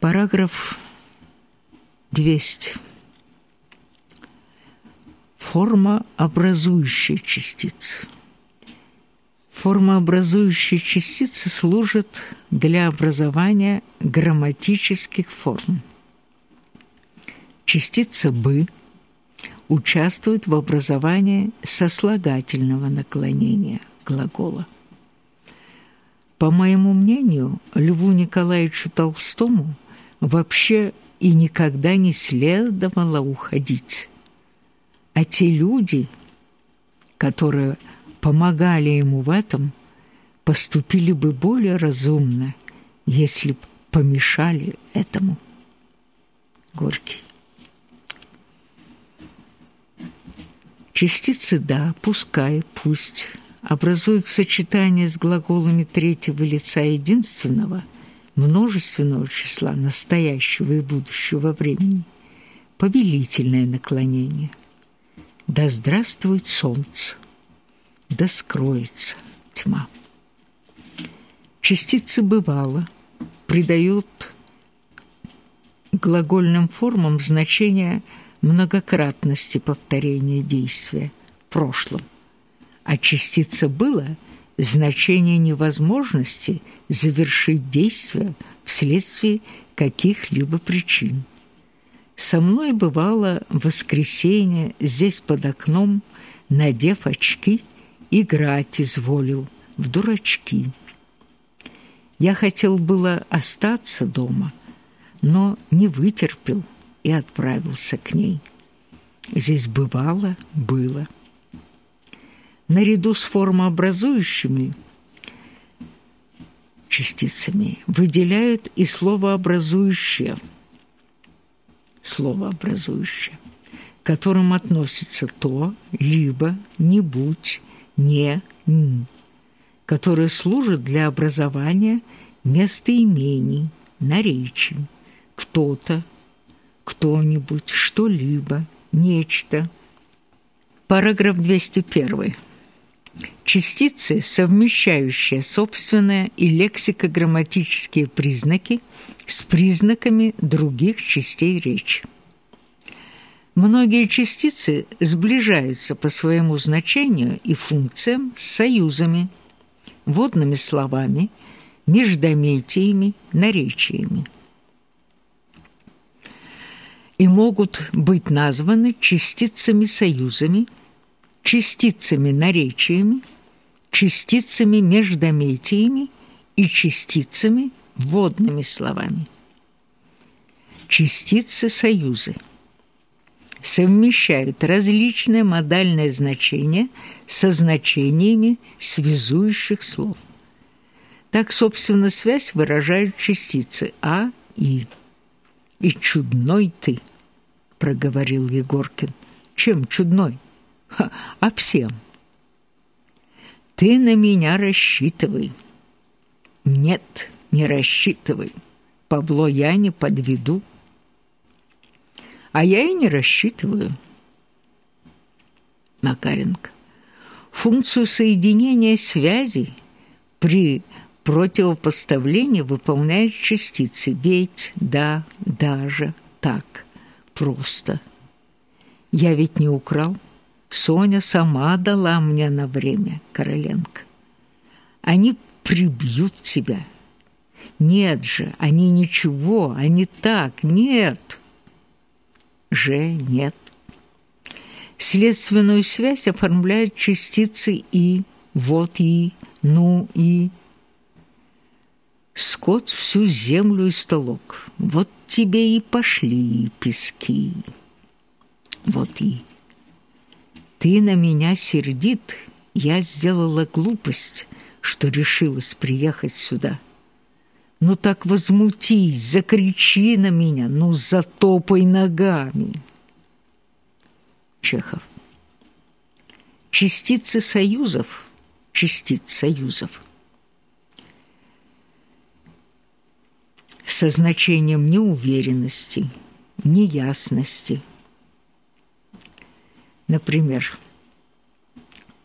Параграф 200. Форма образующая частицы. Формообразующие частицы служат для образования грамматических форм. Частица «бы» участвует в образовании сослагательного наклонения глагола. По моему мнению, Льву Николаевичу Толстому вообще и никогда не следовало уходить. А те люди, которые помогали ему в этом, поступили бы более разумно, если б помешали этому. Горький. Частицы «да», «пускай», «пусть» образуют сочетание с глаголами третьего лица единственного, множественного числа настоящего и будущего времени, повелительное наклонение. Да здравствует солнце! да скроется тьма. Частицы «бывало» придают глагольным формам значение многократности повторения действия в прошлом, а частица «было» – значение невозможности завершить действие вследствие каких-либо причин. Со мной бывало в воскресенье здесь под окном, надев очки – играть изволил в дурачки. Я хотел было остаться дома, но не вытерпел и отправился к ней. Здесь бывало, было. Наряду с формообразующими частицами выделяют и словообразующее. Словообразующее, к которым относится то, либо, не будь, не «ни», которые служат для образования местоимений, наречий, кто-то, кто-нибудь, что-либо, нечто. Параграф 201. Частицы, совмещающие собственные и лексико-грамматические признаки с признаками других частей речи. Многие частицы сближаются по своему значению и функциям с союзами, водными словами, междометиями, наречиями и могут быть названы частицами-союзами, частицами-наречиями, частицами-междометиями и частицами водными словами. Частицы-союзы – совмещают различные модальные значения со значениями связующих слов. Так, собственно, связь выражают частицы «а» и «и чудной ты», — проговорил Егоркин. «Чем чудной?» «А всем». «Ты на меня рассчитывай». «Нет, не рассчитывай. Павло я не подведу». А я и не рассчитываю. Макаренко. Функцию соединения связей при противопоставлении выполняют частицы «ведь», «да», «даже», «так», «просто». Я ведь не украл. Соня сама дала мне на время, Короленко. Они прибьют тебя. Нет же, они ничего, они так, нет же нет. Следственную связь оформляют частицы «и», «вот и», «ну и». Скот всю землю и столок. Вот тебе и пошли пески. Вот и. Ты на меня сердит, я сделала глупость, что решилась приехать сюда. Ну так возмутись, закричи на меня, ну затопай ногами. Чехов. Частицы союзов, частиц союзов. Со значением неуверенности, неясности. Например,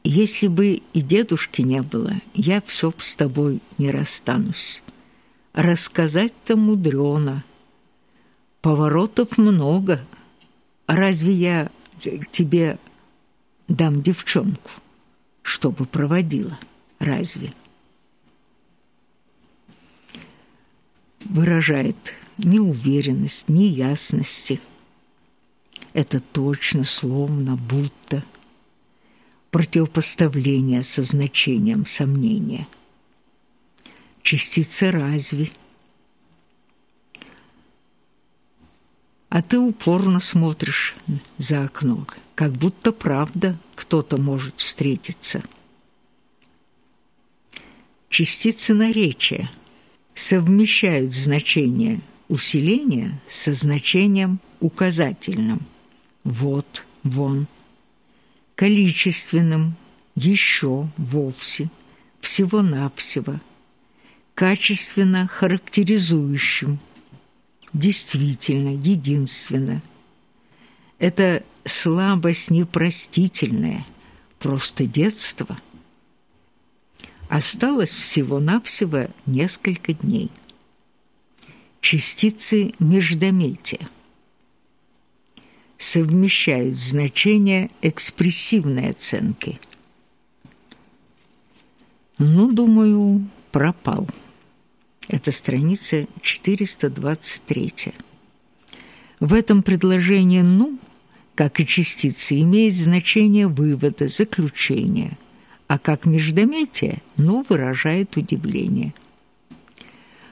если бы и дедушки не было, я все с тобой не расстанусь. Рассказать-то мудрено, Поворотов много. Разве я тебе дам девчонку, чтобы проводила? Разве? Выражает неуверенность, неясности. Это точно, словно, будто противопоставление со значением сомнения. Частица «разве» а ты упорно смотришь за окно, как будто правда кто-то может встретиться. Частицы наречия совмещают значение усиления со значением указательным «вот», «вон», количественным «еще», «вовсе», «всего-навсего», качественно характеризующим – действительно, единственно. Это слабость непростительная, просто детство. Осталось всего-навсего несколько дней. Частицы междометия совмещают значения экспрессивной оценки. Ну, думаю, пропал. Это страница 423. В этом предложении «ну», как и частицы, имеет значение вывода, заключения, а как междометие «ну» выражает удивление.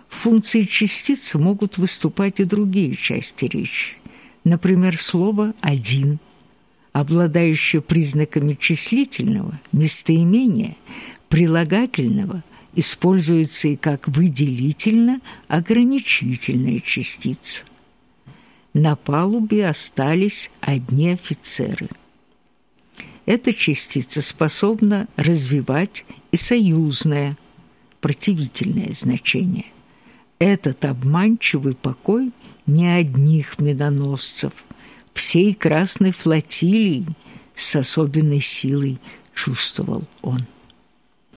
В функции частиц могут выступать и другие части речи. Например, слово «один», обладающее признаками числительного, местоимения, прилагательного – используется и как выделительно-ограничительная частица. На палубе остались одни офицеры. Эта частица способна развивать и союзное, противительное значение. Этот обманчивый покой не одних миноносцев, всей Красной флотилии с особенной силой чувствовал он.